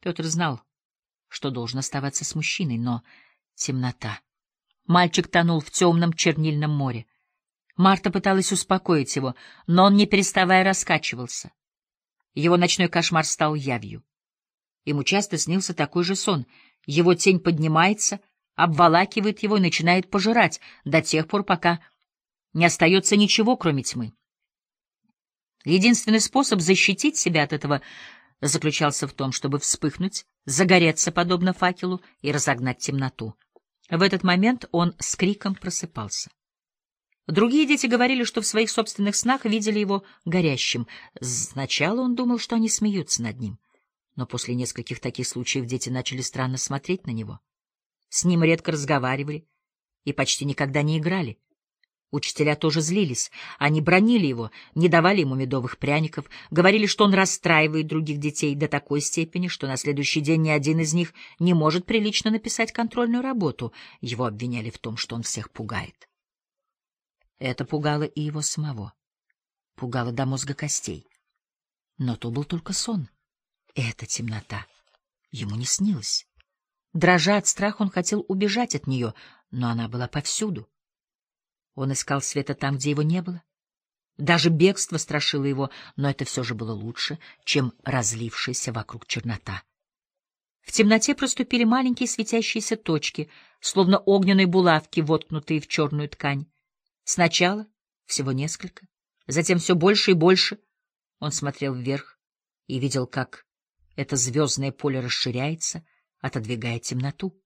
Петр знал, что должен оставаться с мужчиной, но темнота. Мальчик тонул в темном чернильном море. Марта пыталась успокоить его, но он, не переставая, раскачивался. Его ночной кошмар стал явью. Ему часто снился такой же сон. Его тень поднимается, обволакивает его и начинает пожирать до тех пор, пока не остается ничего, кроме тьмы. Единственный способ защитить себя от этого заключался в том, чтобы вспыхнуть, загореться подобно факелу и разогнать темноту. В этот момент он с криком просыпался. Другие дети говорили, что в своих собственных снах видели его горящим. Сначала он думал, что они смеются над ним. Но после нескольких таких случаев дети начали странно смотреть на него. С ним редко разговаривали и почти никогда не играли. Учителя тоже злились. Они бронили его, не давали ему медовых пряников, говорили, что он расстраивает других детей до такой степени, что на следующий день ни один из них не может прилично написать контрольную работу. Его обвиняли в том, что он всех пугает. Это пугало и его самого. Пугало до мозга костей. Но то был только сон. Эта темнота ему не снилась. Дрожа от страха, он хотел убежать от нее, но она была повсюду. Он искал света там, где его не было. Даже бегство страшило его, но это все же было лучше, чем разлившаяся вокруг чернота. В темноте проступили маленькие светящиеся точки, словно огненные булавки, воткнутые в черную ткань. Сначала всего несколько, затем все больше и больше. Он смотрел вверх и видел, как это звездное поле расширяется, отодвигая темноту.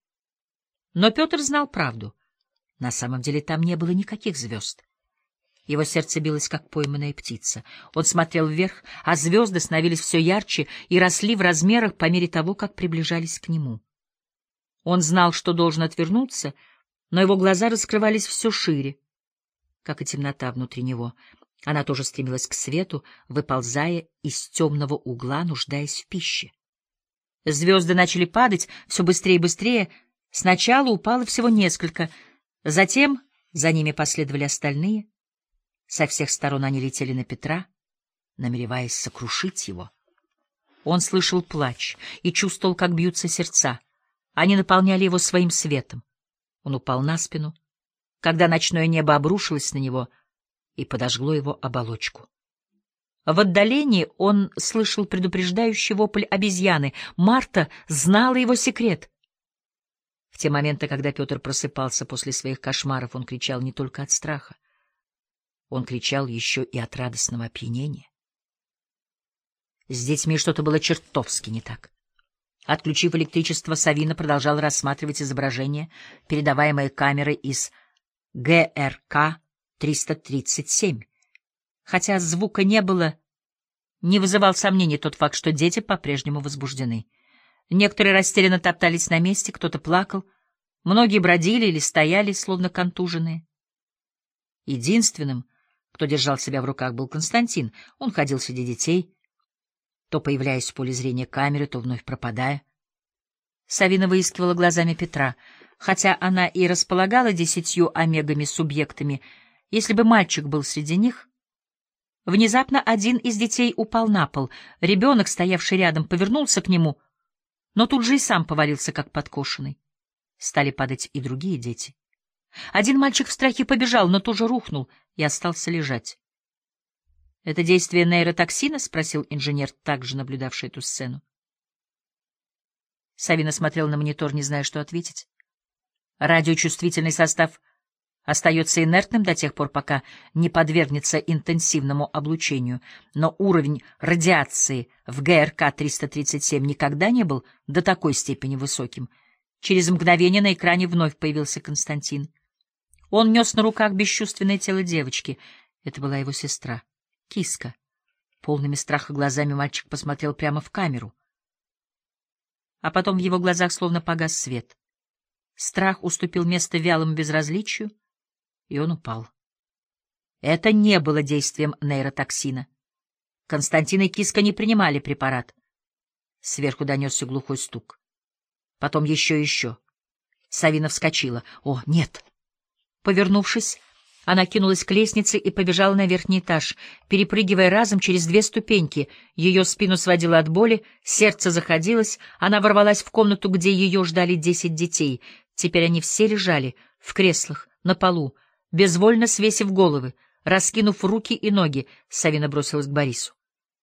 Но Петр знал правду — на самом деле там не было никаких звезд. Его сердце билось, как пойманная птица. Он смотрел вверх, а звезды становились все ярче и росли в размерах по мере того, как приближались к нему. Он знал, что должен отвернуться, но его глаза раскрывались все шире, как и темнота внутри него. Она тоже стремилась к свету, выползая из темного угла, нуждаясь в пище. Звезды начали падать все быстрее и быстрее. Сначала упало всего несколько — Затем за ними последовали остальные. Со всех сторон они летели на Петра, намереваясь сокрушить его. Он слышал плач и чувствовал, как бьются сердца. Они наполняли его своим светом. Он упал на спину, когда ночное небо обрушилось на него и подожгло его оболочку. В отдалении он слышал предупреждающий вопль обезьяны. Марта знала его секрет. В те моменты, когда Петр просыпался после своих кошмаров, он кричал не только от страха. Он кричал еще и от радостного опьянения. С детьми что-то было чертовски не так. Отключив электричество, Савина продолжал рассматривать изображение, передаваемое камерой из ГРК-337. Хотя звука не было, не вызывал сомнений тот факт, что дети по-прежнему возбуждены. Некоторые растерянно топтались на месте, кто-то плакал, многие бродили или стояли, словно контуженные. Единственным, кто держал себя в руках, был Константин. Он ходил среди детей, то появляясь в поле зрения камеры, то вновь пропадая. Савина выискивала глазами Петра. Хотя она и располагала десятью омегами-субъектами, если бы мальчик был среди них... Внезапно один из детей упал на пол. Ребенок, стоявший рядом, повернулся к нему — но тут же и сам повалился, как подкошенный. Стали падать и другие дети. Один мальчик в страхе побежал, но тоже рухнул и остался лежать. — Это действие нейротоксина? — спросил инженер, также наблюдавший эту сцену. Савина смотрел на монитор, не зная, что ответить. Радиочувствительный состав остается инертным до тех пор, пока не подвергнется интенсивному облучению, но уровень радиации в ГРК-337 никогда не был до такой степени высоким. Через мгновение на экране вновь появился Константин. Он нес на руках бесчувственное тело девочки. Это была его сестра, киска. Полными страха глазами мальчик посмотрел прямо в камеру. А потом в его глазах словно погас свет. Страх уступил место вялому безразличию, и он упал. Это не было действием нейротоксина. Константин и Киска не принимали препарат. Сверху донесся глухой стук. Потом еще и еще. Савина вскочила. «О, нет!» Повернувшись, она кинулась к лестнице и побежала на верхний этаж, перепрыгивая разом через две ступеньки. Ее спину сводило от боли, сердце заходилось, она ворвалась в комнату, где ее ждали десять детей. Теперь они все лежали, в креслах, на полу, Безвольно свесив головы, раскинув руки и ноги, Савина бросилась к Борису.